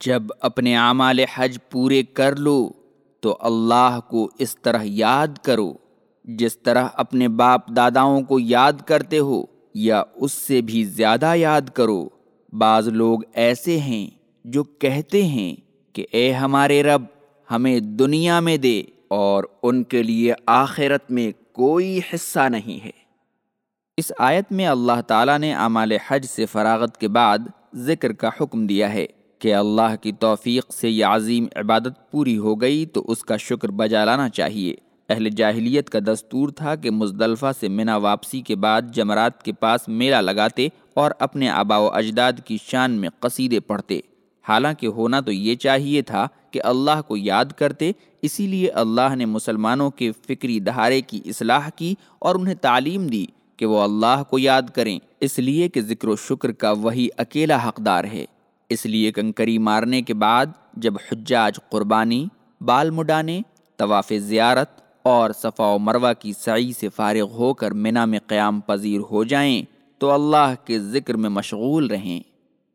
جب اپنے اعمال حج پورے کر لو تو اللہ کو اس طرح یاد کرو، جس طرح اپنے باپ داداؤں کو یاد کرتے ہو یا اس سے بھی زیادہ یاد کرو۔ بعض لوگ ایسے ہیں جو کہتے ہیں کہ اے ہمارے رب، ہمیں دنیا میں دے اور ان کے لیے آخرت میں کوئی حصہ نہیں ہے۔ اس آیت میں اللہ تعالیٰ نے اعمال حج سے فراغت کے بعد ذکر کا حکم دیا ہے۔ کہ اللہ کی توفیق سے یہ عظیم عبادت پوری ہو گئی تو اس کا شکر بجا لانا چاہیے۔ اہل جاہلیت کا دستور تھا کہ مزدلفہ سے منا واپسی کے بعد جمرات کے پاس میلہ لگاتے اور اپنے آبا و اجداد کی شان میں قصیدے پڑھتے۔ حالانکہ ہونا تو یہ چاہیے تھا کہ اللہ کو یاد کرتے، اسی لیے اللہ نے مسلمانوں کے فکری دہارے کی اصلاح کی اور انہیں تعلیم دی کہ وہ اللہ کو یاد کریں۔ اس لیے کہ ذکر و شکر کا وہی اکیلا حقدار ہے۔ اس لیے کنکری مارنے کے بعد جب حجاج قربانی، بال مڈانے، طواف زیارت اور صفا و مروہ کی سعی سے فارغ ہو کر منا میں قیام پذیر ہو جائیں تو اللہ کے ذکر میں مشغول رہیں۔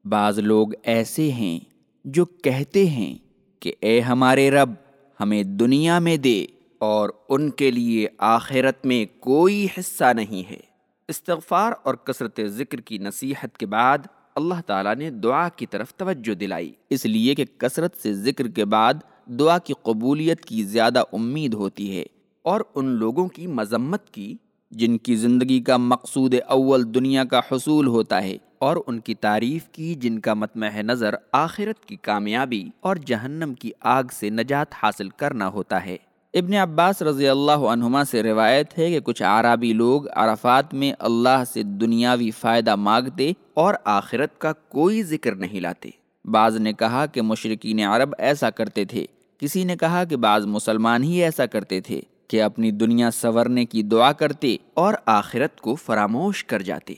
بعض لوگ ایسے ہیں جو کہتے ہیں کہ اے ہمارے رب، ہمیں دنیا میں دے اور ان کے لیے آخرت میں کوئی حصہ نہیں ہے۔ استغفار اور کثرت ذکر کی نصیحت کے بعد اللہ تعالیٰ نے دعا کی طرف توجہ دلائی۔ اس لیے کہ کثرت سے ذکر کے بعد دعا کی قبولیت کی زیادہ امید ہوتی ہے اور ان لوگوں کی مذمت کی، جن کی زندگی کا مقصود اول دنیا کا حصول ہوتا ہے اور ان کی تعریف کی جن کا متمع نظر آخرت کی کامیابی اور جہنم کی آگ سے نجات حاصل کرنا ہوتا ہے۔ ابن عباس رضی اللہ عنہما سے روایت ہے کہ کچھ عربی لوگ عرفات میں اللہ سے دنیاوی فائدہ مانگتے اور آخرت کا کوئی ذکر نہیں لاتے۔ بعض نے کہا کہ مشرقین عرب ایسا کرتے تھے۔ کسی نے کہا کہ بعض مسلمان ہی ایسا کرتے تھے کہ اپنی دنیا سنورنے کی دعا کرتے اور آخرت کو فراموش کر جاتے۔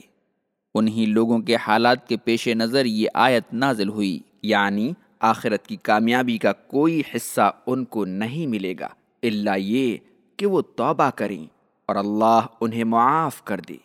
انہی لوگوں کے حالات کے پیش نظر یہ آیت نازل ہوئی۔ یعنی آخرت کی کامیابی کا کوئی حصہ ان کو نہیں ملے گا۔ اللہ یہ کہ وہ توبہ کریں اور اللہ انہیں معاف کر دے۔